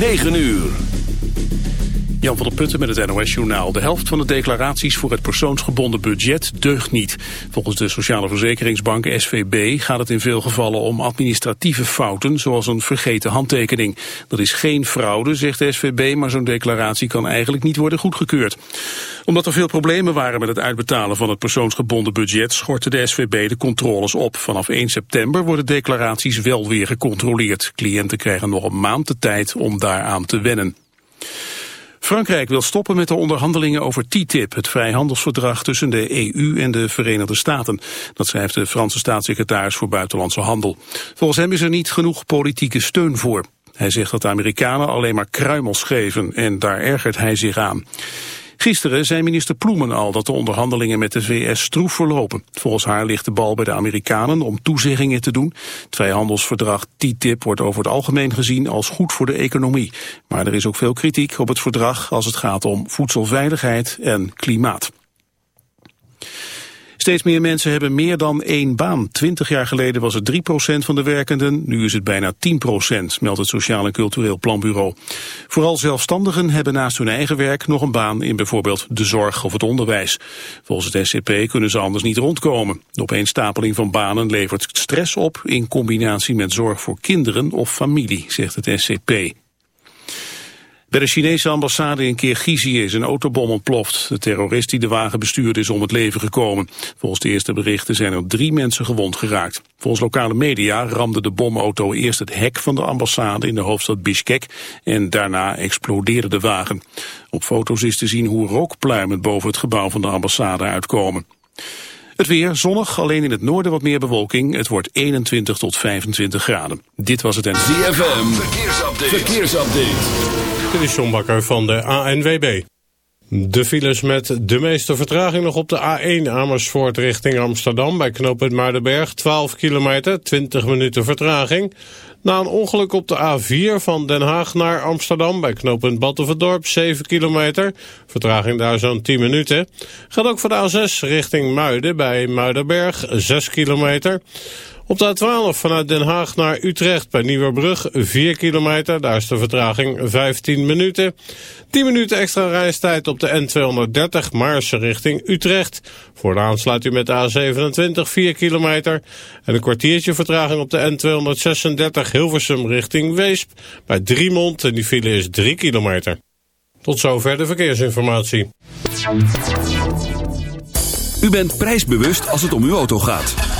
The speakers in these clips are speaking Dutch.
9 uur. Jan van der Putten met het NOS-journaal. De helft van de declaraties voor het persoonsgebonden budget deugt niet. Volgens de Sociale Verzekeringsbank SVB gaat het in veel gevallen om administratieve fouten, zoals een vergeten handtekening. Dat is geen fraude, zegt de SVB, maar zo'n declaratie kan eigenlijk niet worden goedgekeurd. Omdat er veel problemen waren met het uitbetalen van het persoonsgebonden budget, schortte de SVB de controles op. Vanaf 1 september worden declaraties wel weer gecontroleerd. Cliënten krijgen nog een maand de tijd om daaraan te wennen. Frankrijk wil stoppen met de onderhandelingen over TTIP, het vrijhandelsverdrag tussen de EU en de Verenigde Staten. Dat schrijft de Franse staatssecretaris voor Buitenlandse Handel. Volgens hem is er niet genoeg politieke steun voor. Hij zegt dat de Amerikanen alleen maar kruimels geven en daar ergert hij zich aan. Gisteren zei minister Ploemen al dat de onderhandelingen met de VS stroef verlopen. Volgens haar ligt de bal bij de Amerikanen om toezeggingen te doen. Het vrijhandelsverdrag TTIP wordt over het algemeen gezien als goed voor de economie. Maar er is ook veel kritiek op het verdrag als het gaat om voedselveiligheid en klimaat. Steeds meer mensen hebben meer dan één baan. Twintig jaar geleden was het 3% van de werkenden, nu is het bijna 10%, meldt het Sociaal en Cultureel Planbureau. Vooral zelfstandigen hebben naast hun eigen werk nog een baan in bijvoorbeeld de zorg of het onderwijs. Volgens het SCP kunnen ze anders niet rondkomen. De opeenstapeling van banen levert stress op in combinatie met zorg voor kinderen of familie, zegt het SCP. Bij de Chinese ambassade in Kirgizië is een autobom ontploft. De terrorist die de wagen bestuurde is om het leven gekomen. Volgens de eerste berichten zijn er drie mensen gewond geraakt. Volgens lokale media ramde de bomauto eerst het hek van de ambassade in de hoofdstad Bishkek en daarna explodeerde de wagen. Op foto's is te zien hoe rookpluimen boven het gebouw van de ambassade uitkomen. Het weer zonnig, alleen in het noorden wat meer bewolking. Het wordt 21 tot 25 graden. Dit was het en... ZFM, verkeersupdate. verkeersupdate. Dit is John Bakker van de ANWB. De files met de meeste vertraging nog op de A1 Amersfoort richting Amsterdam... bij knooppunt Muidenberg, 12 kilometer, 20 minuten vertraging. Na een ongeluk op de A4 van Den Haag naar Amsterdam... bij knooppunt Battenverdorp, 7 kilometer, vertraging daar zo'n 10 minuten. Gaat ook voor de A6 richting Muiden bij Muidenberg, 6 kilometer... Op de A12 vanuit Den Haag naar Utrecht bij Nieuwerbrug 4 kilometer. Daar is de vertraging 15 minuten. 10 minuten extra reistijd op de N230 Maarse richting Utrecht. Voor de aansluiting met de A27 4 kilometer. En een kwartiertje vertraging op de N236 Hilversum richting Weesp. Bij Driemond en die file is 3 kilometer. Tot zover de verkeersinformatie. U bent prijsbewust als het om uw auto gaat.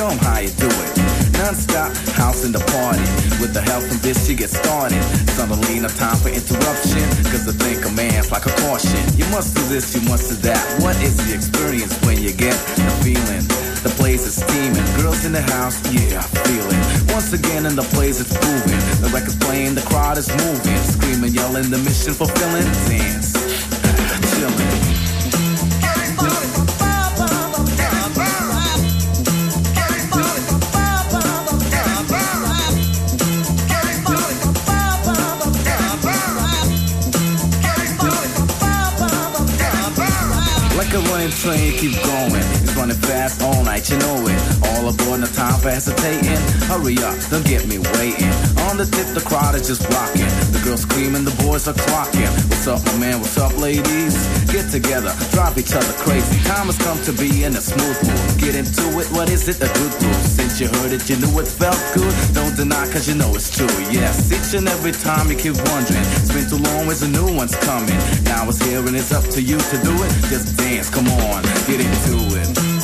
Show them how you do it. Non-stop, house in the party. With the help from this, you get started. Suddenly, no time for interruption. Cause I think a like a caution. You must do this, you must do that. What is the experience when you get the feeling? The place is steaming. Girls in the house, yeah, I feel it. Once again, in the place it's moving. The record's playing, the crowd is moving. Screaming, yelling, the mission fulfilling. Dance, for hesitating. Hurry up, don't get me waiting. On the tip, the crowd is just rocking. The girls screaming, the boys are clocking. What's up, my man? What's up, ladies? Get together, drive each other crazy. Time has come to be in a smooth mood. Get into it, what is it? A good groove. Since you heard it, you knew it felt good. Don't deny, cause you know it's true. Yes, each and every time you keep wondering. It's been too long, where's a new one's coming? Now it's here and it's up to you to do it. Just dance, come on, get into it.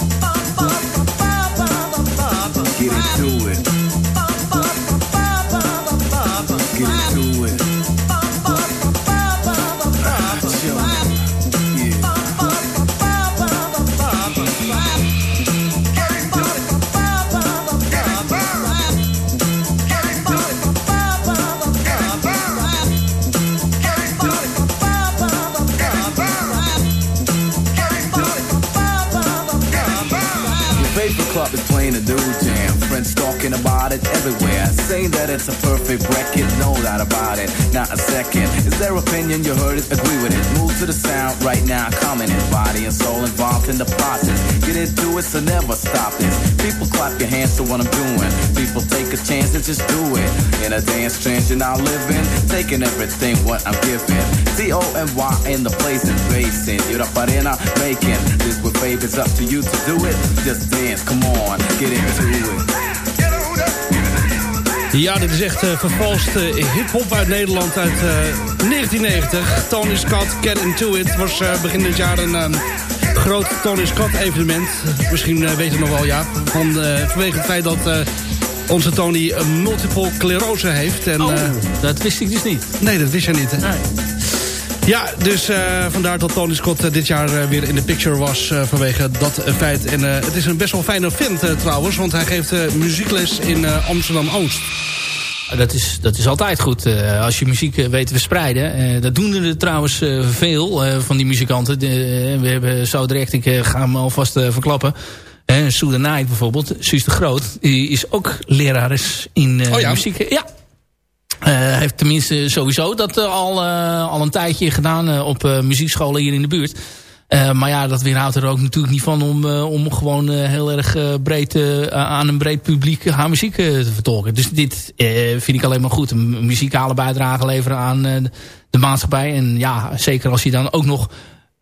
Doubt about it. Not a second. Is their opinion? You heard it, agree with it. Move to the sound right now, coming in. Body and soul involved in the process. Get into it, so never stop this. People clap your hands to what I'm doing. People take a chance and just do it. In a dance trance you're now living. Taking everything what I'm giving. C-O-M-Y in the place and basing. You're the arena making. This with favors up to you to do it. Just dance, come on, get into it. Ja, dit is echt uh, vervalst uh, hip-hop uit Nederland uit uh, 1990. Tony Scott, Get Into It. was begin dit jaar een um, groot Tony Scott evenement. Misschien weet je nog wel, ja. Van, vanwege het feit dat onze Tony multiple sclerose heeft. En, oh, dat wist ik dus niet. Nee, dat wist jij niet, hè? Nee. Ja, dus uh, vandaar dat Tony Scott uh, dit jaar uh, weer in de picture was vanwege dat feit. En het is een best wel fijne vent trouwens, want hij geeft muziekles in Amsterdam-Oost. Dat is, dat is altijd goed, als je muziek weet te verspreiden. dat doen er trouwens veel van die muzikanten. De, we hebben zo direct, ik ga hem alvast verklappen... Uh, Sue the Night bijvoorbeeld, Suus de Groot, die is ook lerares in oh ja? muziek. Ja, uh, heeft tenminste sowieso dat uh, al, uh, al een tijdje gedaan op muziekscholen hier in de buurt. maar ja, dat weerhoudt er ook natuurlijk niet van om, om gewoon heel erg breed aan een breed publiek haar muziek te vertolken. Dus dit vind ik alleen maar goed. Een muzikale bijdrage leveren aan de maatschappij. En ja, zeker als je dan ook nog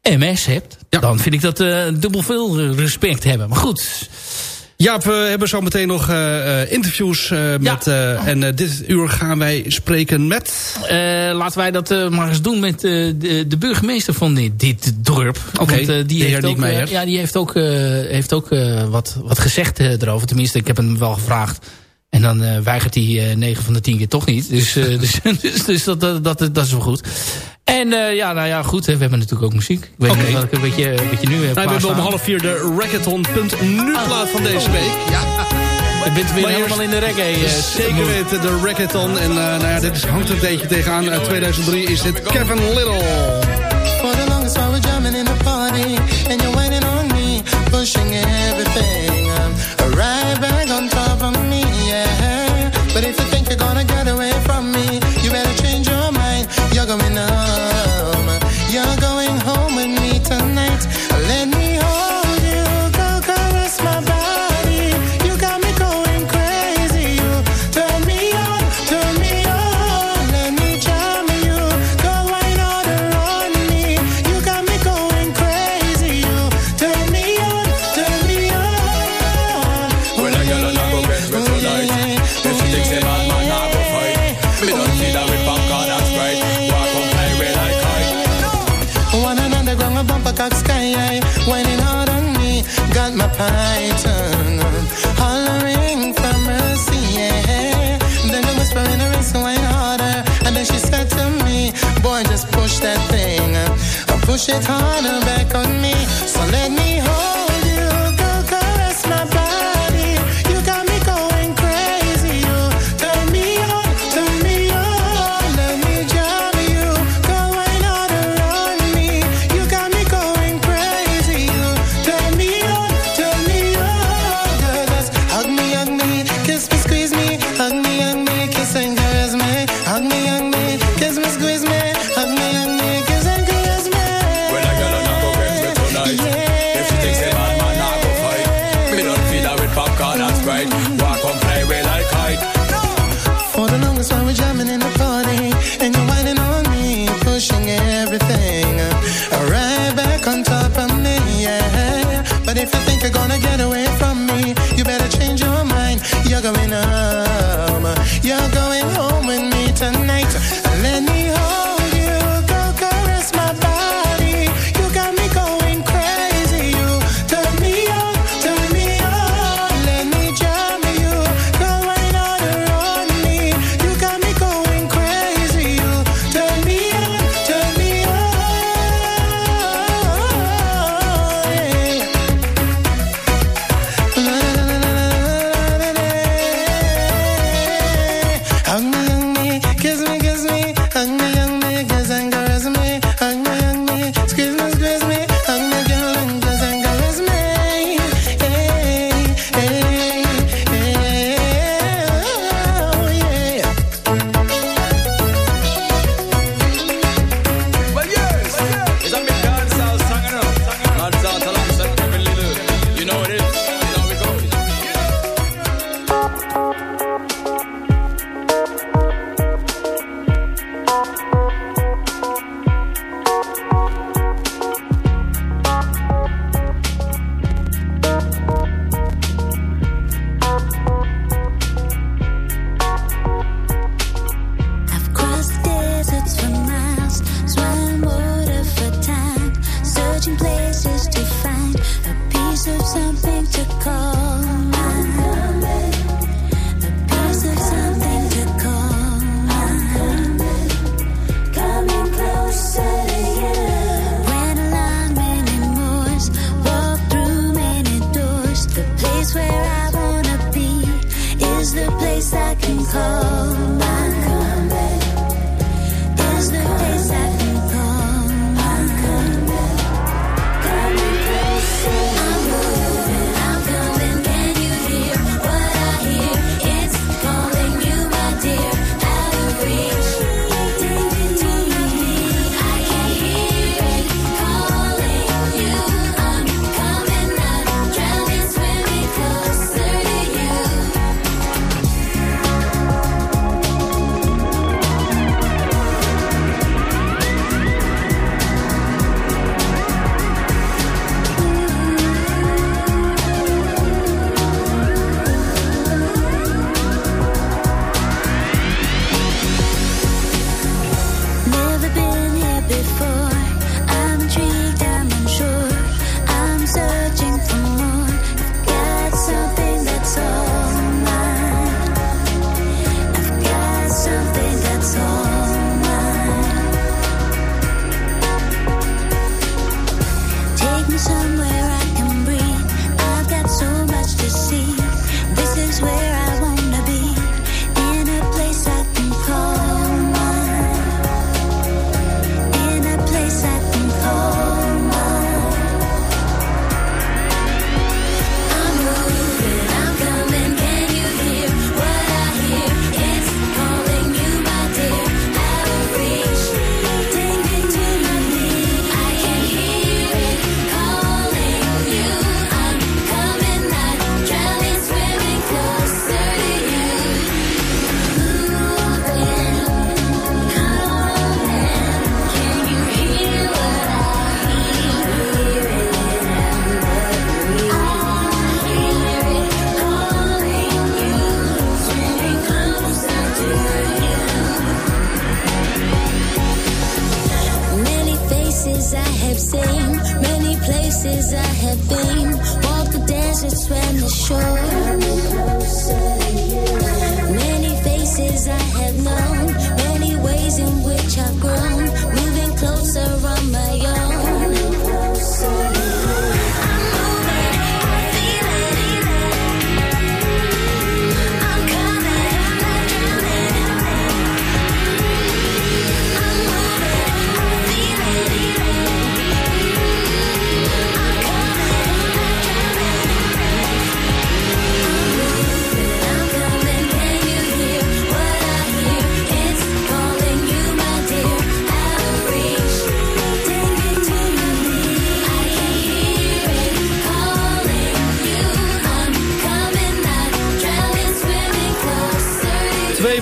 MS hebt, ja. dan vind ik dat dubbel veel respect hebben. Maar goed... Ja, we hebben zo meteen nog uh, interviews uh, met... Uh, en dit uur gaan wij spreken met... laten wij dat maar eens doen met de, de, burgemeester van dit, dit dorp. Oké, okay, die, heeft ook, ja, die heeft ook, heeft ook wat, wat gezegd erover. Tenminste, ik heb hem wel gevraagd. En dan weigert hij 9 van de 10 keer toch niet. Dus, dus, dus, dus, dat, dat, dat, dat is wel goed. En uh, ja, nou ja, goed. Hè, we hebben natuurlijk ook muziek. Ik weet okay. niet wat je, wat je nu hebt nou, We hebben om half vier de Rackathon.nu plaat van deze week. Ja. Je bent weer helemaal in de reggae. Uh, zeker weten, de Rackathon. En uh, nou ja, dit is, hangt een beetje tegenaan. Uit 2003 is dit Kevin Little. For the longest while we're jamming in the party. And you're waiting on me. Pushing everything. Uh, push it harder back on me,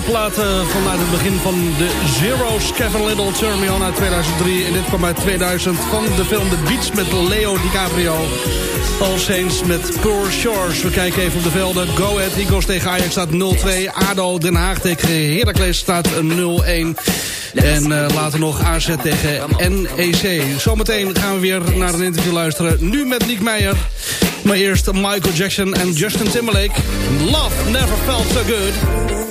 platen vanuit het begin van de Zero's. Kevin Little, Turn uit 2003. En dit kwam uit 2000 van de film The Beach met Leo DiCaprio. All Saints met Poor Shores. We kijken even op de velden. Go Ahead Eagles tegen Ajax staat 0-2. ADO Den Haag tegen Heracles staat 0-1. En uh, later nog AZ tegen NEC. Zometeen gaan we weer naar een interview luisteren. Nu met Nick Meijer. Maar eerst Michael Jackson en Justin Timberlake. Love never felt so good.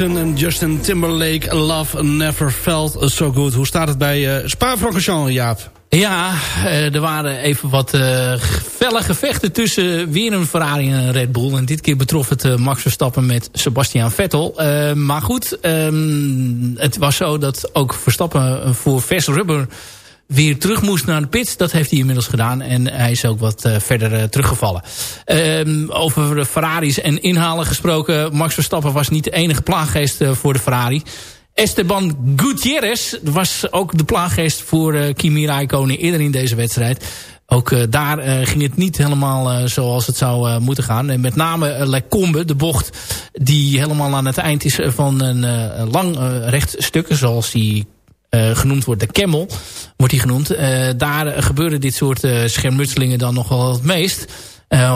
En Justin Timberlake. Love never felt so good. Hoe staat het bij uh, Spa-Francorchamps, Jaap? Ja, uh, er waren even wat uh, felle gevechten tussen weer een Ferrari en een Red Bull. En dit keer betrof het Max Verstappen met Sebastian Vettel. maar goed, um, het was zo dat ook Verstappen voor vers rubber weer terug moest naar de pit. Dat heeft hij inmiddels gedaan. En hij is ook wat uh, verder uh, teruggevallen. Um, over Ferraris en inhalen gesproken. Max Verstappen was niet de enige plaaggeest uh, voor de Ferrari. Esteban Gutierrez was ook de plaaggeest voor Kimi Raikkonen eerder in deze wedstrijd. Ook daar ging het niet helemaal zoals het zou moeten gaan. En met name Lecombe, de bocht die helemaal aan het eind is van een lang rechtstuk. Zoals die uh, genoemd wordt. De Camel wordt die genoemd. Uh, daar gebeuren dit soort uh, schermutselingen dan nog wel het meest.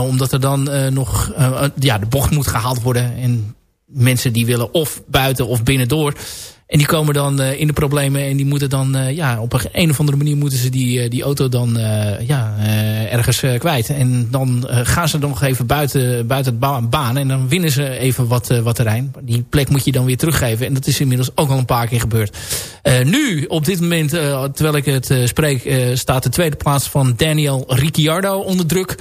omdat er dan nog ja, de bocht moet gehaald worden. En mensen die willen of buiten of binnendoor. En die komen dan uh, in de problemen en die moeten dan uh, ja, op een, een of andere manier moeten ze die, uh, die auto dan ja, ergens kwijt. En dan gaan ze nog even buiten, buiten het ba baan en dan winnen ze even wat, wat terrein. Die plek moet je dan weer teruggeven en dat is inmiddels ook al een paar keer gebeurd. nu, op dit moment, terwijl ik het spreek, staat de tweede plaats van Daniel Ricciardo onder druk.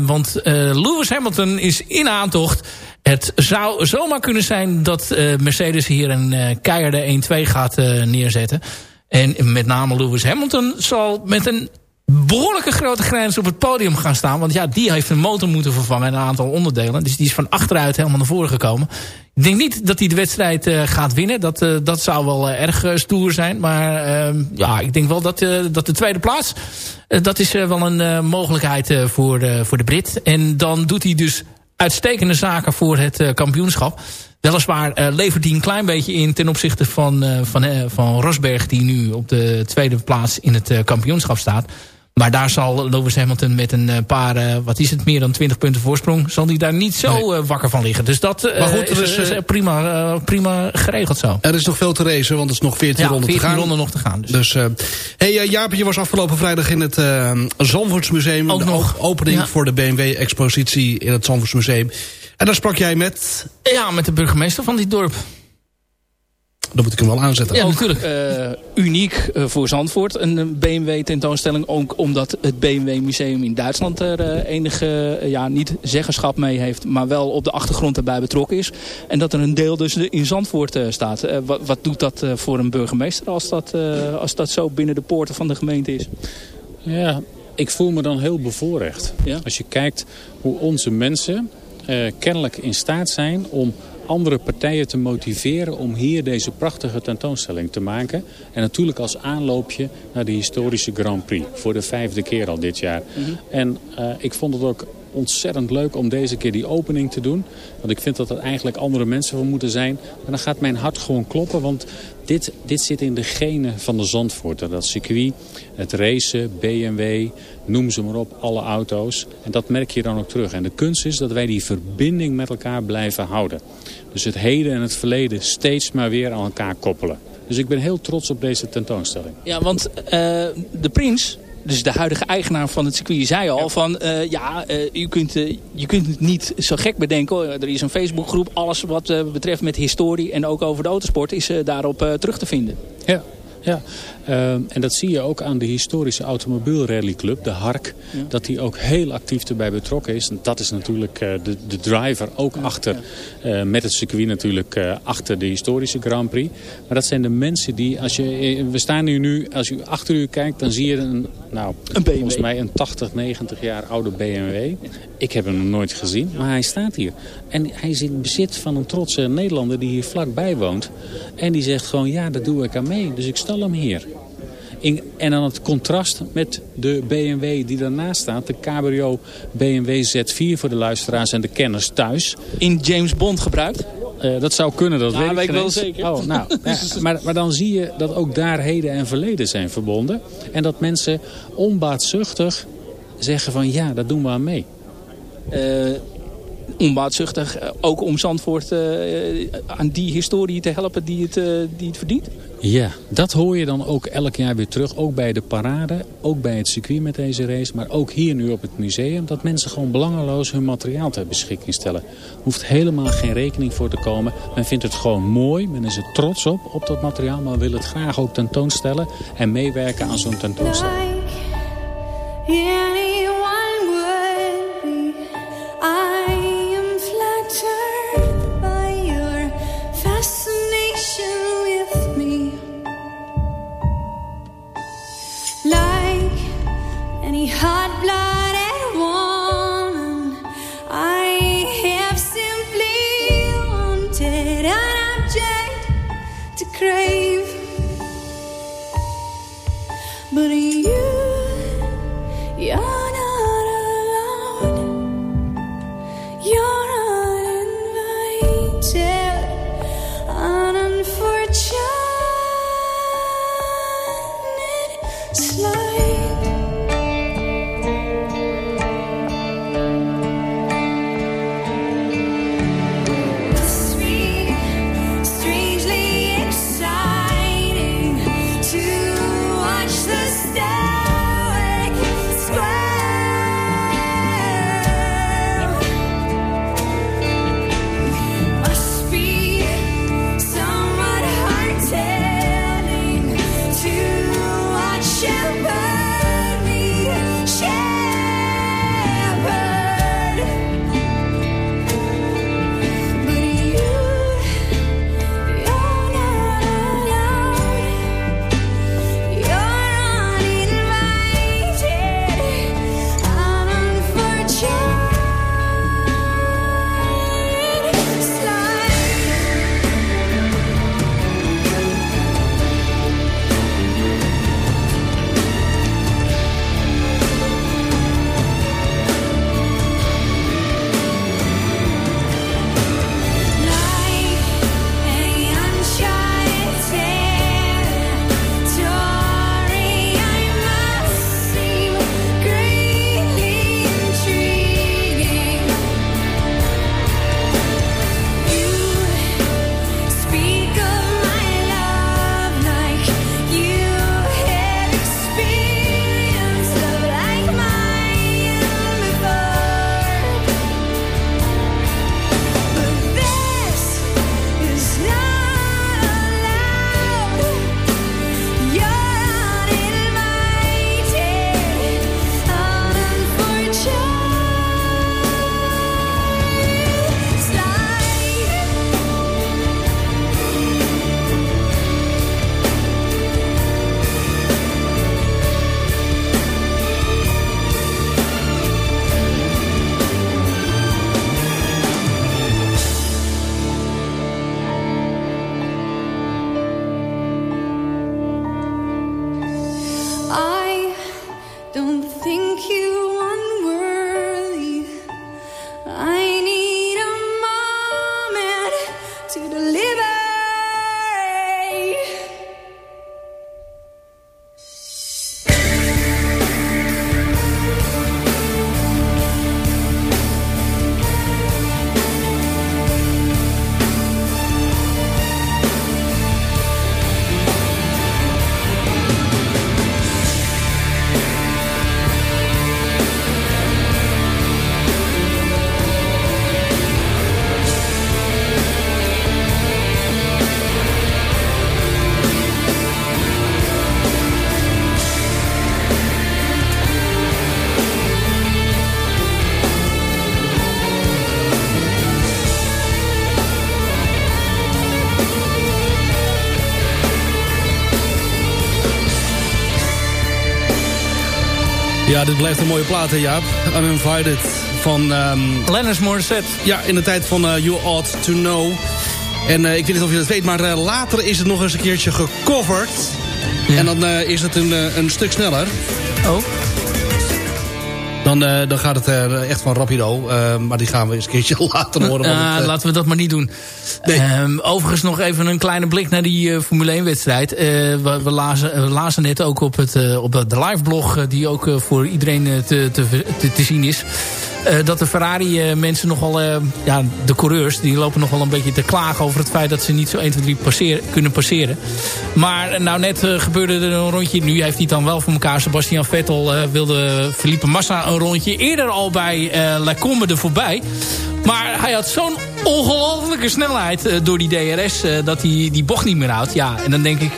want Lewis Hamilton is in aantocht. Het zou zomaar kunnen zijn dat uh, Mercedes hier een uh, keiharde 1-2 gaat uh, neerzetten. En met name Lewis Hamilton zal met een behoorlijke grote grens op het podium gaan staan. Want ja, die heeft een motor moeten vervangen en een aantal onderdelen. Dus die is van achteruit helemaal naar voren gekomen. Ik denk niet dat hij de wedstrijd gaat winnen. Dat, dat zou wel erg stoer zijn. Maar ehm, ja, ik denk wel dat, dat de tweede plaats... dat is wel een mogelijkheid voor, voor de Brit. En dan doet hij dus uitstekende zaken voor het uh, kampioenschap. Weliswaar uh, levert hij een klein beetje in ten opzichte van, uh, van, van Rosberg... die nu op de tweede plaats in het kampioenschap staat. Maar daar zal Lewis Hamilton met een paar, wat is het, meer dan 20 punten voorsprong... zal hij daar niet zo nee. wakker van liggen. Dus dat maar goed, is, is, is prima, prima geregeld zo. Er is nog veel te racen, want het is nog 14 ja, ronden 14 te gaan. ronden nog te gaan. Dus, dus hey, Jaap, je was afgelopen vrijdag in het uh, Zandvoortsmuseum. Ook de nog. opening Ja. voor de BMW-expositie in het Zandvoortsmuseum. En daar sprak jij met... Ja, met de burgemeester van dit dorp. Dan moet ik hem wel aanzetten. Ja, natuurlijk. uh, uniek uh, voor Zandvoort. Een BMW tentoonstelling. Ook omdat het BMW Museum in Duitsland er uh, enige, ja, niet zeggenschap mee heeft. Maar wel op de achtergrond erbij betrokken is. En dat er een deel dus in Zandvoort staat. Wat, wat, doet dat voor een burgemeester als dat, als dat zo binnen de poorten van de gemeente is? Ja, ik voel me dan heel bevoorrecht. Ja? Als je kijkt hoe onze mensen kennelijk in staat zijn om andere partijen te motiveren om hier deze prachtige tentoonstelling te maken. En natuurlijk als aanloopje naar de historische Grand Prix. Voor de vijfde keer al dit jaar. Mhm. Mm -hmm. En uh, ik vond het ook ontzettend leuk om deze keer die opening te doen. Want ik vind dat er eigenlijk andere mensen voor moeten zijn. Maar dan gaat mijn hart gewoon kloppen. Want dit, dit zit in de genen van de Zandvoorter. Dat circuit, het racen, BMW, noem ze maar op, alle auto's. En dat merk je dan ook terug. En de kunst is dat wij die verbinding met elkaar blijven houden. Dus het heden en het verleden steeds maar weer aan elkaar koppelen. Dus ik ben heel trots op deze tentoonstelling. Ja, want uh, de prins, dus de huidige eigenaar van het circuit, zei al ja. van... Uh, ja, uh, je, kunt, je kunt het niet zo gek bedenken. Er is een Facebookgroep, alles wat betreft met historie en ook over de autosport... is daarop terug te vinden. Ja, ja. Uh, en dat zie je ook aan de historische automobielrallyclub, de HARK. Ja. Dat die ook heel actief erbij betrokken is. En dat is natuurlijk uh, de, de driver ook ja, achter, ja. uh, met het circuit natuurlijk, achter de historische Grand Prix. Maar dat zijn de mensen die, als je, we staan hier nu, als u achter u kijkt, dan zie je een, nou, een volgens mij een 80, 90 jaar oude BMW. Ik heb hem nog nooit gezien, maar hij staat hier. En hij is in bezit van een trotse Nederlander die hier vlakbij woont. En die zegt gewoon, ja, daar doe ik aan mee. Dus ik stal hem hier. In, en dan het contrast met de BMW die daarnaast staat. De cabrio BMW Z4 voor de luisteraars en de kenners thuis. In James Bond gebruikt? Uh, dat zou kunnen, dat ja, weet ik, weet ik wel zeker. Oh, nou, ja, maar, maar dan zie je dat ook daar heden en verleden zijn verbonden. En dat mensen onbaatzuchtig zeggen van ja, dat doen we aan mee. Uh, onbaatzuchtig, ook om Zandvoort uh, aan die historie te helpen die het, die het verdient? Ja, dat hoor je dan ook elk jaar weer terug. Ook bij de parade, ook bij het circuit met deze race. Maar ook hier nu op het museum. Dat mensen gewoon belangeloos hun materiaal ter beschikking stellen. Hoeft helemaal geen rekening voor te komen. Men vindt het gewoon mooi. Men is er trots op, op dat materiaal. Maar wil het graag ook tentoonstellen. En meewerken aan zo'n tentoonstelling. Ja, dit blijft een mooie plaat, hè, Jaap. Uninvited van... ehm Lennis Morissette. Ja, in de tijd van eh, You Ought To Know. En eh, ik weet niet of je dat weet, maar eh, later is het nog eens een keertje gecoverd. En dan is het een, een stuk sneller. Oh. Dan, eh, dan gaat het eh, echt van rapido. Eh, maar die gaan we eens een keertje later horen. het, eh, laten we dat maar niet doen. Ehm, overigens nog even een kleine blik naar die Formule 1 wedstrijd. Eh, we, we, lazen, we lazen net ook op, het, op de live blog... die ook voor iedereen te, te, te, te zien is. Eh, dat de Ferrari-mensen nogal... Uh, ja, de coureurs, die lopen nogal een beetje te klagen... over het feit dat ze niet zo 1, 2, 3 passeer, kunnen passeren. Maar nou net gebeurde er een rondje. Nu heeft hij dan wel voor elkaar. Sebastian Vettel wilde Felipe Massa een rondje. Eerder al bij La Combe er voorbij. Maar hij had zo'n ongelofelijke snelheid door die DRS... dat hij die bocht niet meer houdt. Ja, en dan denk ik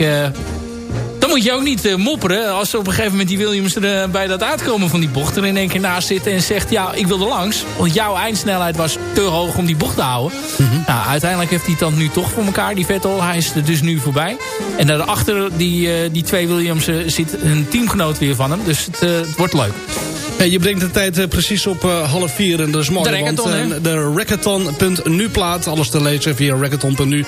dan moet je ook niet uh, mopperen als op een gegeven moment die Williams er uh, bij dat uitkomen van die bocht er in één keer naast zit en zegt ja ik wil er langs. Want jouw eindsnelheid was te hoog om die bocht te houden. Mhm. nou, uiteindelijk heeft hij het dan nu toch voor elkaar die Vettel. Hij is er dus nu voorbij. En daarachter die, uh, die twee Williams zit een teamgenoot weer van hem. Dus het, het wordt leuk. Je brengt de tijd precies op half vier en dat is mooi. De want, de Rackathon.nu plaat. Alles te lezen via Rackathon.nu.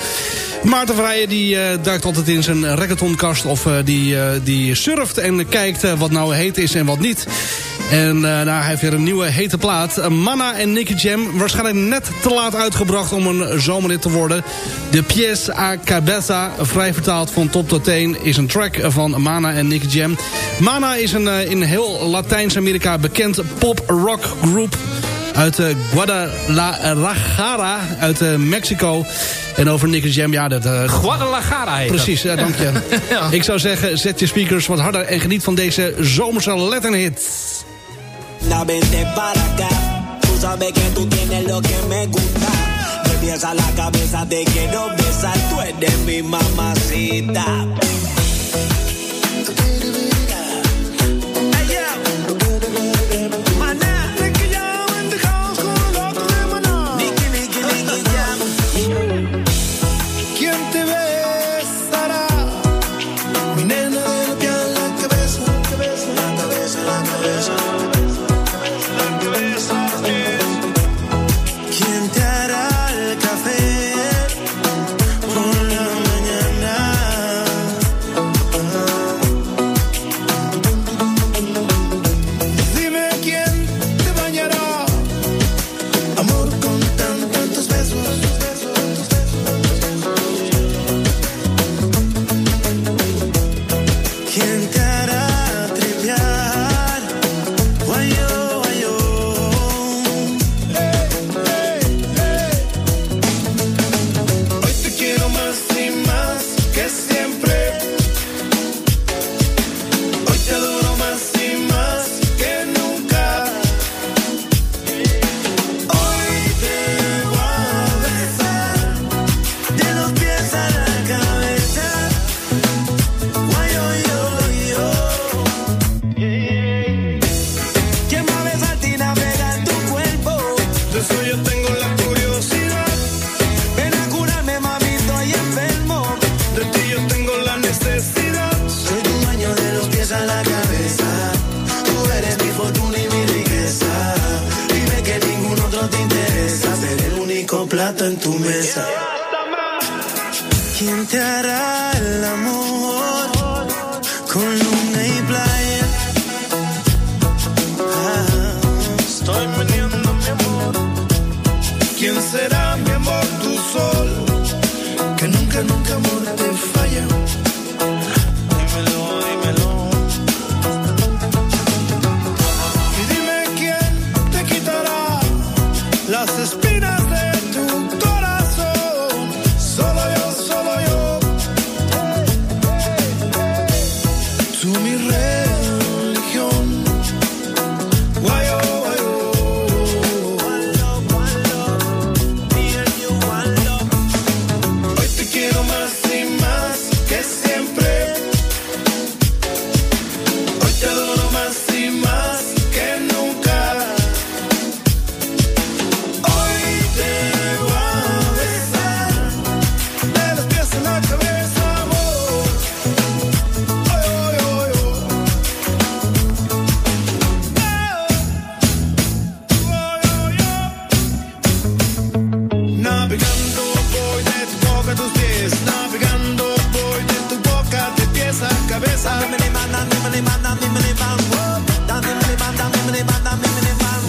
Maarten Vrijen die uh, duikt altijd in zijn racketonkast of uh, die, uh, die surft en kijkt wat nou heet is en wat niet. En nou, hij heeft weer een nieuwe hete plaat. Manna en Nicky Jam. Waarschijnlijk net te laat uitgebracht om een zomerhit te worden. De Pièce a Cabeza, vrij vertaald van top tot teen, is een track van Mana en Nicky Jam. Mana is een in heel Latijns-Amerika bekend pop-rock groep uit uh, Guadalajara, uit uh, Mexico. En over Nicky Jam, ja... Dat, uh, Guadalajara heet Precies, dat. dank je. ja. Ik zou zeggen, zet je speakers wat harder en geniet van deze zomerse letterhit. Nou, vente para acá. Tú sabes que tú tienes lo que me gusta. Me piensa la cabeza, te quiero besar. Tú eres mi mamacita.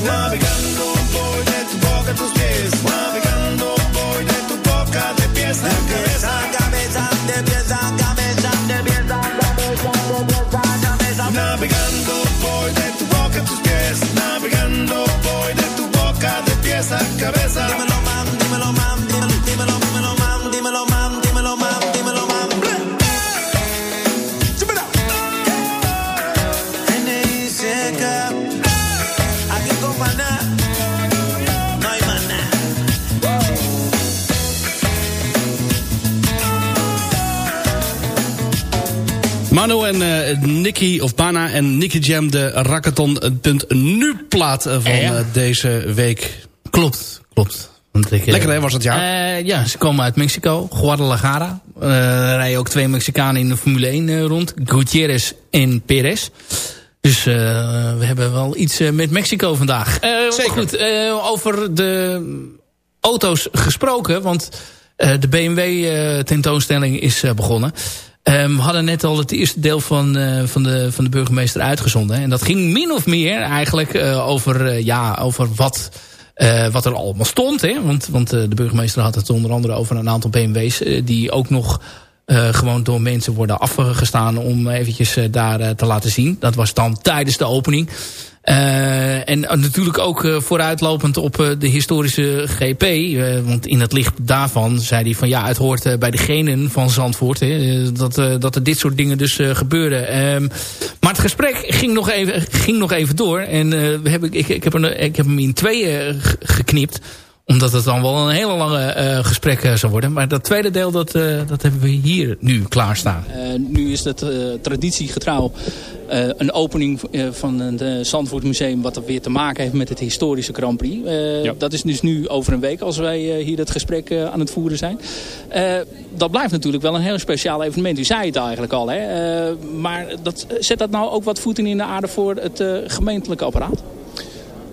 Navegando voy de tu boca a tus pies. Navegando voy de tu boca de pies a cabeza. Cabeza, de pies a cabeza, de pies a cabeza, de pies a cabeza. Navegando voy de tu boca a tus pies. Navegando voy de tu boca de pies a cabeza. En uh, Nicky of Bana en Nicky Jam, de Rackathon.nu plaat van uh, deze week. Klopt, klopt. Ik, Lekker hè, was het jaar? Uh, ja, ze komen uit Mexico, Guadalajara. Uh, rijden ook twee Mexicanen in de Formule 1 rond. Gutierrez en Perez. Dus we hebben wel iets met Mexico vandaag. Zeker. Goed, over de auto's gesproken, want de BMW tentoonstelling is begonnen. Um, we hadden net al het eerste deel van, uh, van, de, van de burgemeester uitgezonden. En dat ging min of meer eigenlijk uh, over, uh, ja, over wat, wat er allemaal stond. Hè? Want, want de burgemeester had het onder andere over een aantal BMW's... die ook nog gewoon door mensen worden afgestaan om eventjes daar te laten zien. Dat was dan tijdens de opening. Uh, en natuurlijk ook uh, vooruitlopend op uh, de historische GP. want in het licht daarvan zei hij van ja, het hoort bij de genen van Zandvoort. Hè, dat, dat er dit soort dingen dus gebeuren. Um, maar het gesprek ging nog even, ging nog even door. En hebben, ik, ik, heb een, ik heb hem in tweeën geknipt omdat het dan wel een hele lange uh, gesprek uh, zou worden. Maar dat tweede deel, dat, uh, dat hebben we hier nu klaarstaan. nu is het traditiegetrouw een opening van het Zandvoort Museum... wat er weer te maken heeft met het historische Grand Prix. Ja. Dat is dus nu over een week als wij hier het gesprek aan het voeren zijn. dat blijft natuurlijk wel een heel speciaal evenement. U zei het eigenlijk al. Hè? maar dat, zet dat nou ook wat voeten in de aarde voor het gemeentelijke apparaat?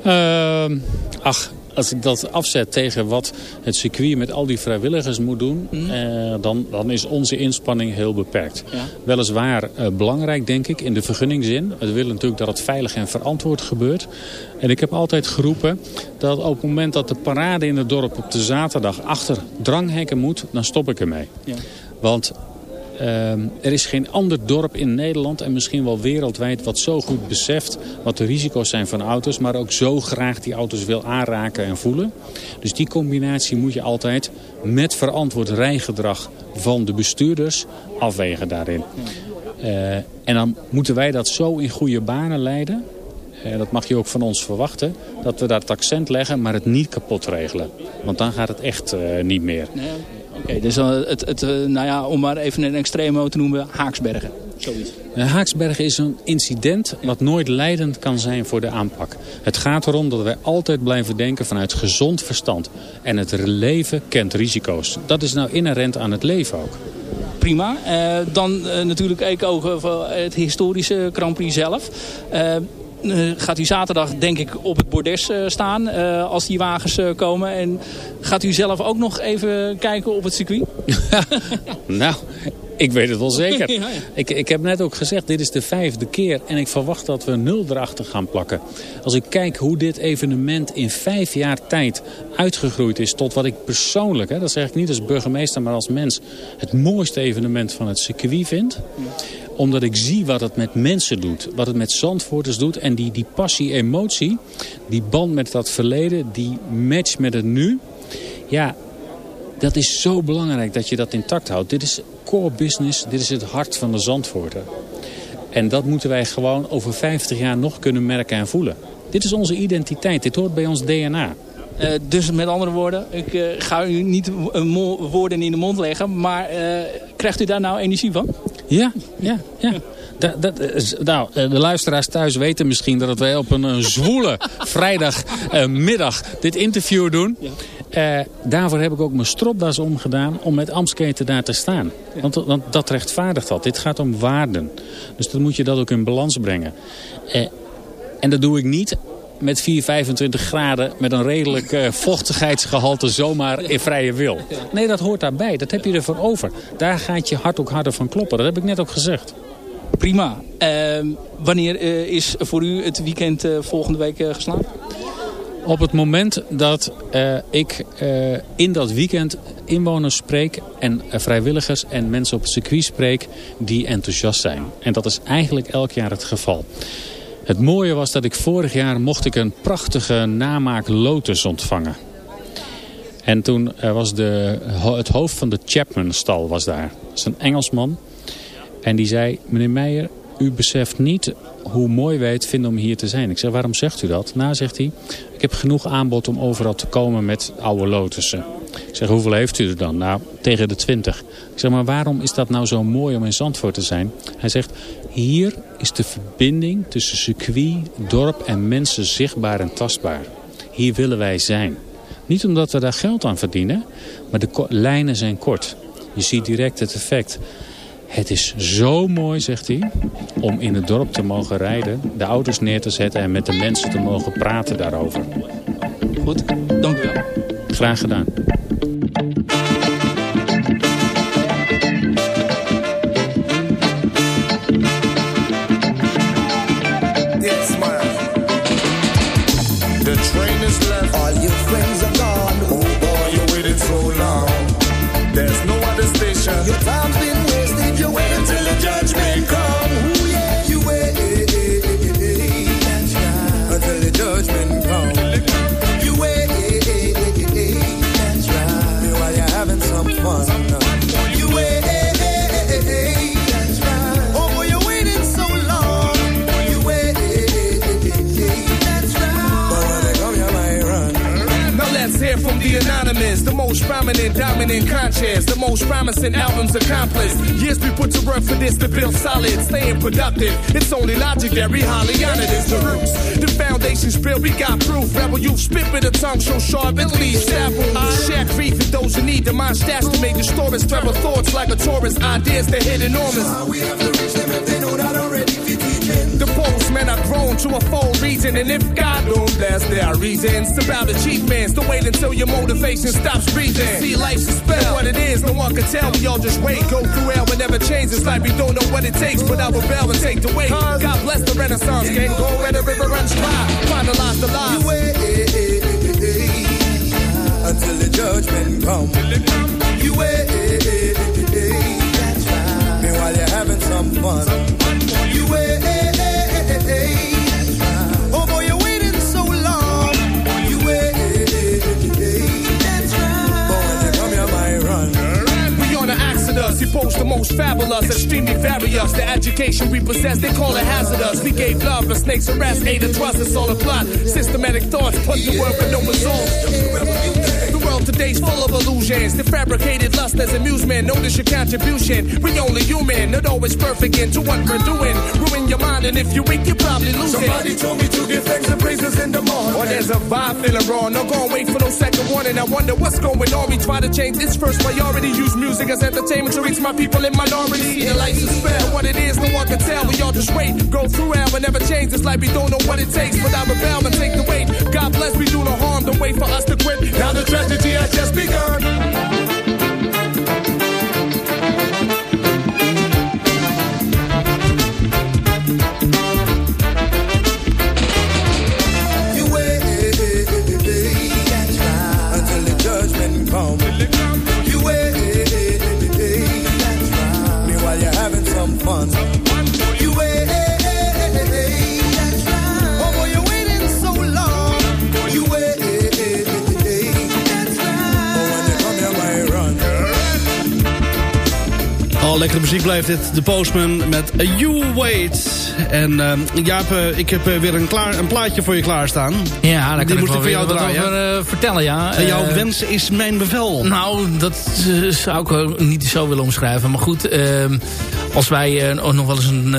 Ehm, ach, als ik dat afzet tegen wat het circuit met al die vrijwilligers moet doen... Mm. Eh, dan, dan is onze inspanning heel beperkt. Ja. Weliswaar eh, belangrijk, denk ik, in de vergunningszin. We willen natuurlijk dat het veilig en verantwoord gebeurt. En ik heb altijd geroepen dat op het moment dat de parade in het dorp op de zaterdag... achter dranghekken moet, dan stop ik ermee. Ja. Want er is geen ander dorp in Nederland en misschien wel wereldwijd wat zo goed beseft wat de risico's zijn van auto's. Maar ook zo graag die auto's wil aanraken en voelen. Dus die combinatie moet je altijd met verantwoord rijgedrag van de bestuurders afwegen daarin. Uh, en dan moeten wij dat zo in goede banen leiden. En dat mag je ook van ons verwachten. Dat we daar het accent leggen, maar het niet kapot regelen. Want dan gaat het echt uh, niet meer. Oké, dus uh, het, het, uh, nou ja, om maar even een extremo te noemen, Haaksbergen. Zoiets. Haaksbergen is een incident wat nooit leidend kan zijn voor de aanpak. Het gaat erom dat wij altijd blijven denken vanuit gezond verstand. En het leven kent risico's. Dat is nou inherent aan het leven ook. Prima. Uh, dan natuurlijk ook over het historische Grand Prix zelf. Uh, gaat u zaterdag denk ik op het bordes uh, staan uh, als die wagens komen. En gaat u zelf ook nog even kijken op het circuit? nou, ik weet het wel zeker. ja, ja. Ik, ik heb net ook gezegd, dit is de vijfde keer. En ik verwacht dat we nul erachter gaan plakken. Als ik kijk hoe dit evenement in vijf jaar tijd uitgegroeid is... tot wat ik persoonlijk, hè, dat zeg ik niet als burgemeester, maar als mens... het mooiste evenement van het circuit vind... Omdat ik zie wat het met mensen doet. Wat het met Zandvoorters doet. En die, die passie, emotie. Die band met dat verleden. Die match met het nu. Ja, dat is zo belangrijk dat je dat intact houdt. Dit is core business. Dit is het hart van de Zandvoorter. En dat moeten wij gewoon over 50 jaar nog kunnen merken en voelen. Dit is onze identiteit. Dit hoort bij ons DNA. Uh, dus met andere woorden, ik uh, ga u niet woorden in de mond leggen, maar krijgt u daar nou energie van? Ja, ja, ja. Dat, dat, nou, de luisteraars thuis weten misschien dat wij op een, zwoele vrijdagmiddag dit interview doen. Ja. daarvoor heb ik ook mijn stropdas omgedaan om met Amsketen daar te staan. Want, want, dat rechtvaardigt dat. Dit gaat om waarden. Dus dan moet je dat ook in balans brengen. en dat doe ik niet met 4, 25 graden met een redelijk uh, vochtigheidsgehalte zomaar in vrije wil. Nee, dat hoort daarbij. Dat heb je ervoor over. Daar gaat je hart ook harder van kloppen. Dat heb ik net ook gezegd. Prima. Uh, wanneer uh, is voor u het weekend uh, volgende week geslaagd? Op het moment dat ik in dat weekend inwoners spreek en vrijwilligers en mensen op het circuit spreek die enthousiast zijn. En dat is eigenlijk elk jaar het geval. Het mooie was dat ik vorig jaar mocht ik een prachtige namaak Lotus ontvangen. En toen was de, het hoofd van de Chapman stal was daar. Dat is een Engelsman. En die zei, meneer Meijer, u beseft niet hoe mooi wij het vinden om hier te zijn. Ik zeg, waarom zegt u dat? Nou, zegt hij, ik heb genoeg aanbod om overal te komen met oude lotussen. Ik zeg, hoeveel heeft u er dan? Nou, tegen de 20. Ik zeg, maar waarom is dat nou zo mooi om in Zandvoort te zijn? Hij zegt, hier is de verbinding tussen circuit, dorp en mensen zichtbaar en tastbaar. Hier willen wij zijn. Niet omdat we daar geld aan verdienen, maar de lijnen zijn kort. Je ziet direct het effect. Het is zo mooi, zegt hij, om in het dorp te mogen rijden, de auto's neer te zetten en met de mensen te mogen praten daarover. Goed, dank u wel. Graag gedaan. Most prominent, dominant conscious, the most promising albums accomplished. Years we put to work for this to build solid, staying productive. It's only logic that we highly honored is the roots. The foundation's built, we got proof. Rebel youth spit with a tongue so sharp it leaves samples. Share grief with those who need the mind stats to make the stories travel thoughts like a tourist. Ideas that hit enormous. We have to reach them if they know that already. If you're teaching. The to a full reason, and if God don't bless, there are reasons. It's about achievements. Don't wait until your motivation stops breathing. See, life's a spell. What it is, no one can tell. We all just wait. Go through hell, it never changes. Like we don't know what it takes, but I will rebel and take the weight. God bless the Renaissance. Can't go where the river runs dry. Finalize the fabulous, extremely various. The education we possess, they call it hazardous. We gave love, but snakes arrest, aid and trust, it's all a plot. Systematic thoughts, put to work with no results. The world today's full of illusions. The fabricated lust as amusement. Notice your contribution. We only human, not always perfect into what we're doing. Ruin your mind, and if you're weak, you probably lose it. Somebody told me to give thanks and praises in the morning. Or there's a vibe feeling wrong. No go and wait for no second warning. I wonder what's going on. We try to change this first priority. Use music as entertainment to reach my people in minority. The lights is fair. What it is, no one can tell. We all just wait. Go through hell and never change. It's like we don't know what it takes. But I rebel and take the weight. God bless, we do no harm. Don't wait for us to quit. Now the tragedy has just begun. Lekkere muziek blijft dit. De Postman met You Wait. En eh, Jaap, eh, ik heb eh, weer een, klaar, een plaatje voor je klaarstaan. Ja, daar Die kan moest ik voor jou draaien. over eh, vertellen, ja. En jouw wens is mijn bevel. Nou, dat zou ik ook niet zo willen omschrijven. Maar goed, ehm, als wij ook nog wel eens een,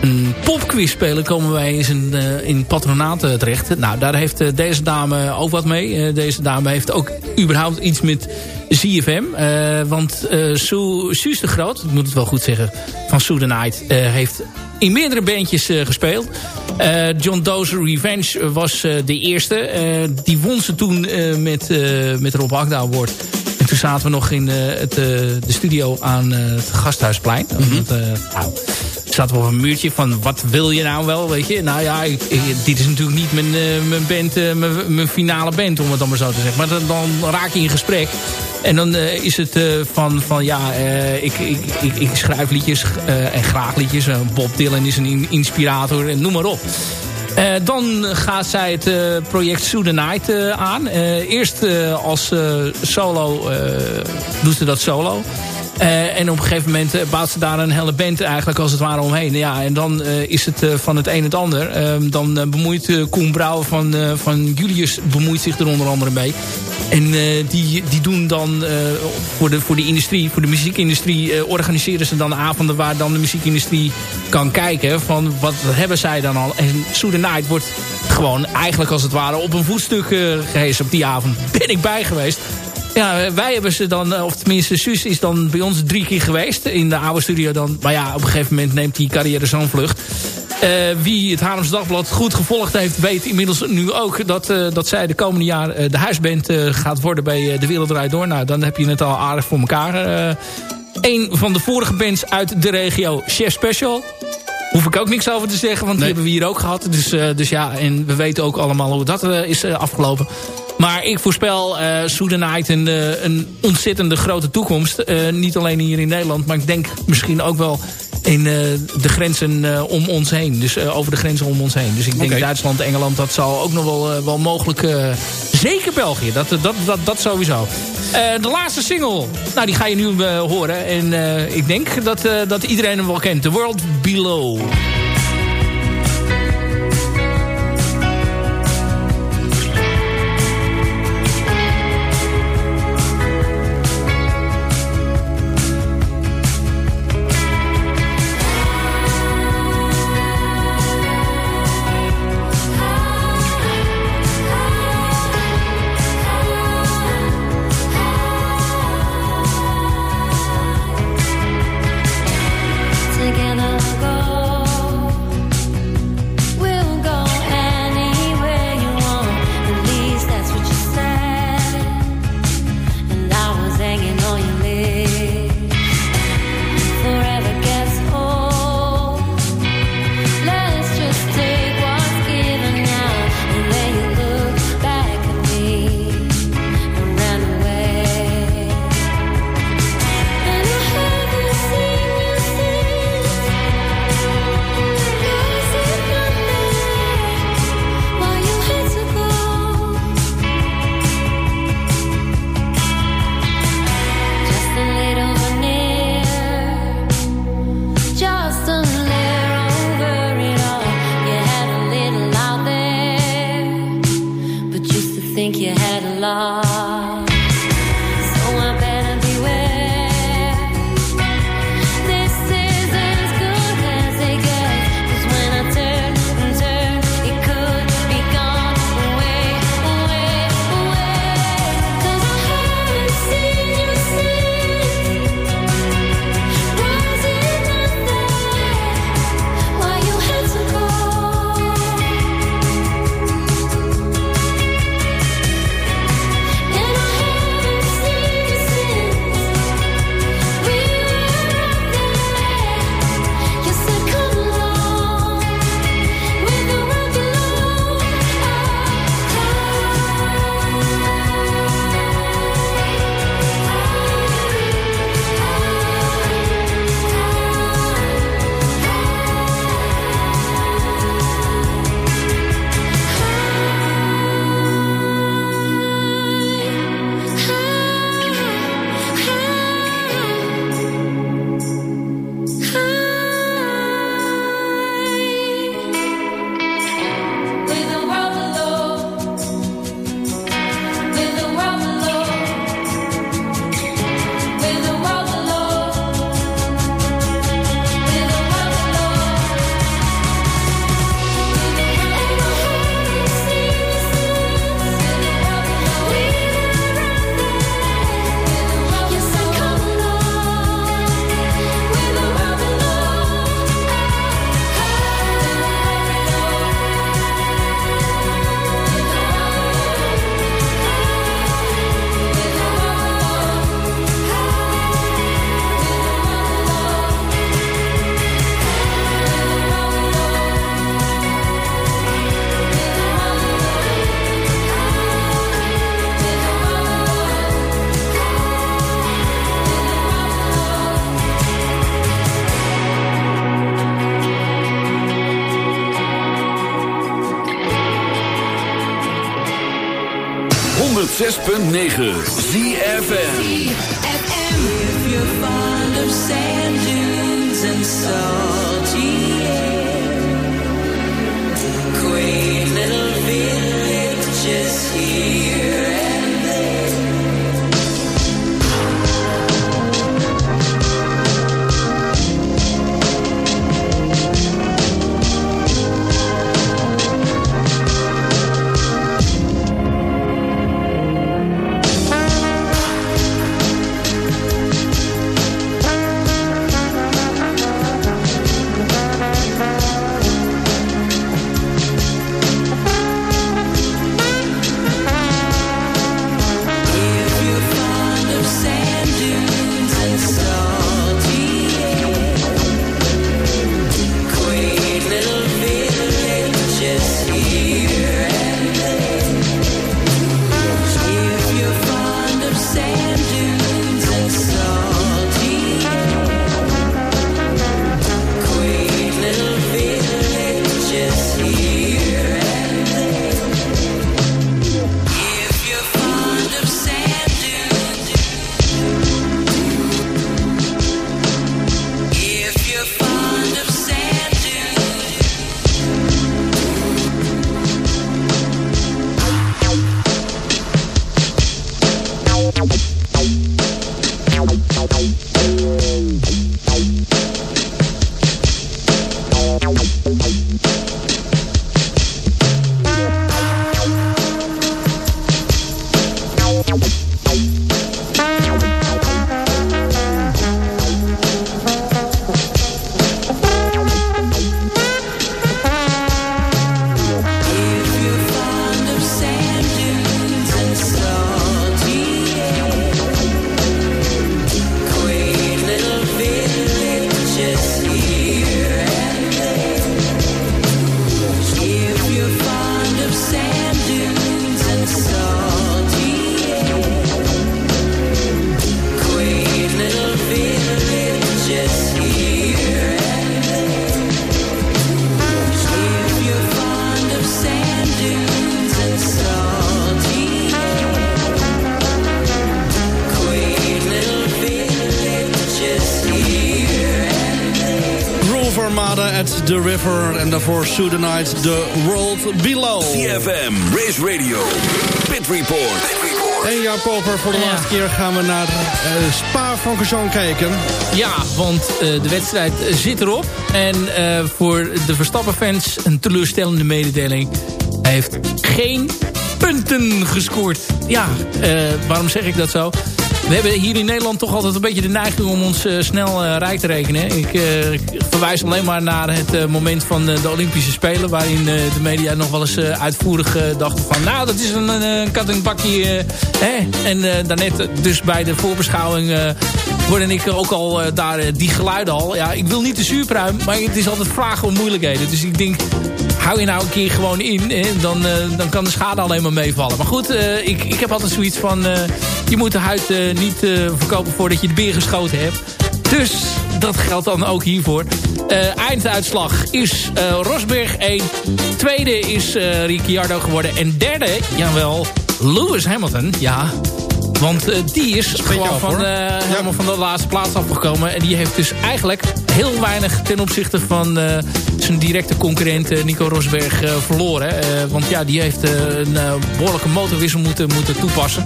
een, popquiz spelen... komen wij eens in, in patronaat terecht. Nou, daar heeft deze dame ook wat mee. Deze dame heeft ook überhaupt iets met ZFM. eh, want eh Sue, Suus de Groot, ik moet het wel goed zeggen... van Sue the Night, eh, heeft in meerdere bandjes gespeeld. John Doe's Revenge was de eerste. Die won ze toen met, met Rob Agda Award. En toen zaten we nog in het, de studio aan het Gasthuisplein. Want, eh, nou, we op een muurtje van wat wil je nou wel, weet je. Nou ja, dit is natuurlijk niet mijn, eh, mijn, band, eh, mijn, mijn finale band, om het dan maar zo te zeggen. Maar dan, raak je in gesprek. En dan eh, is het van, van ja, ik, ik, ik, schrijf liedjes en graag liedjes. Bob Dylan is een in- inspirator en noem maar op. Dan gaat zij het project Sue the Night aan. Eerst als solo doet ze dat solo. En op een gegeven moment bouwt ze daar een hele band eigenlijk als het ware omheen. Ja, en dan is het van het een het ander. Ehm, dan bemoeit Koen Brouwer van, van Julius bemoeit zich er onder andere mee. En die, die doen dan voor, de, voor de industrie, voor de muziekindustrie... organiseren ze dan avonden waar dan de muziekindustrie kan kijken... van wat hebben zij dan al. En Soothe Night wordt gewoon eigenlijk als het ware op een voetstuk uh, op die avond. Ben ik bij geweest. Ja, wij hebben ze dan, eh, of tenminste Suus is dan bij ons drie keer geweest in de oude studio dan. Maar ja, op een gegeven moment neemt die carrière zo'n vlucht. Uh, wie het Haarlems Dagblad goed gevolgd heeft... weet inmiddels nu ook dat, uh, dat zij de komende jaar de huisband gaat worden bij De Wereld Draait Door. Nou, dan heb je het al aardig voor elkaar. een van de vorige bands uit de regio, Chef Special. Hoef ik ook niks over te zeggen, want die hebben we hier ook gehad. Dus, dus ja, en we weten ook allemaal hoe dat is afgelopen. Maar ik voorspel uh, Night een, uh, een ontzettende grote toekomst. Uh, niet alleen hier in Nederland, maar ik denk misschien ook wel in de grenzen om ons heen. Dus over de grenzen om ons heen. Dus ik denk Duitsland, Engeland, dat zal ook nog wel, wel mogelijk... zeker België, dat, dat, dat, dat sowieso. de laatste single, nou die ga je nu horen. En ik denk dat, dat iedereen hem wel kent. The World Below. 106.9 ZFM If you're fond of sand dunes and salty air Quaint little villages here. En daarvoor Sue the Night, The World Below. CFM, Race Radio, Pit Report. En Jaap Koper, voor de laatste keer gaan we naar eh Spa-Francorchamps kijken. Ja, want eh, de wedstrijd zit erop. En eh, voor de Verstappen-fans een teleurstellende mededeling. Hij heeft geen punten gescoord. Ja, eh, waarom zeg ik dat zo? We hebben hier in Nederland toch altijd een beetje de neiging om ons eh, snel eh, rijk te rekenen. Ik, ik verwijs alleen maar naar het moment van de Olympische Spelen... waarin de media nog wel eens uitvoerig dachten van... nou, dat is een, een, een kat en bakje. eh, hè? En daarnet dus bij de voorbeschouwing... hoorde ik ook al daar die geluiden al. Ja, ik wil niet de zuurpruim, maar het is altijd vragen om moeilijkheden. Dus ik denk, hou je nou een keer gewoon in. Hè? Dan, dan kan de schade alleen maar meevallen. Maar goed, ik, ik heb altijd zoiets van... je moet de huid eh, niet eh, verkopen voordat je de beer geschoten hebt. Dus dat geldt dan ook hiervoor. Eh, einduitslag is Rosberg 1. Tweede is Ricciardo geworden. En derde, jawel, Lewis Hamilton. Ja, want die is gewoon af, van, helemaal van de laatste plaats afgekomen. En die heeft dus eigenlijk heel weinig ten opzichte van zijn directe concurrent Nico Rosberg verloren. Want ja, die heeft een eh, behoorlijke motorwissel moeten, moeten toepassen.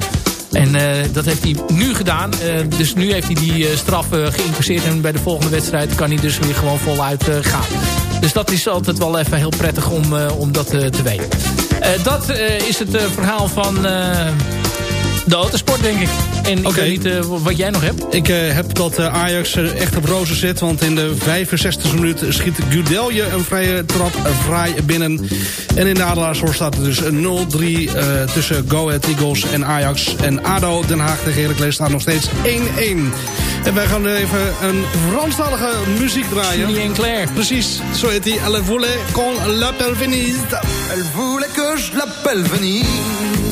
En eh, dat heeft hij nu gedaan. Eh, dus nu heeft hij die eh, straf geïncasseerd. En bij de volgende wedstrijd kan hij dus weer gewoon voluit gaan. Dus dat is altijd wel even heel prettig om, om dat te weten. Dat is het verhaal van de autosport, denk ik. En ik weet niet eh, wat jij nog hebt. Ik eh, heb dat eh, Ajax er echt op rozen zit. Want in de 65e minuut schiet Gudelje een vrije trap fraai binnen. En in de Adelaarshorst staat er dus een 0-3 eh, tussen Go Ahead Eagles en Ajax. En ADO Den Haag tegen Heracles staat nog steeds 1-1. En wij gaan even een Franstalige muziek draaien. Julien Claire. Precies, zo heet hij. Elle voulait qu'on l'appelle Venise. Elle voulait que je l'appelle Venise.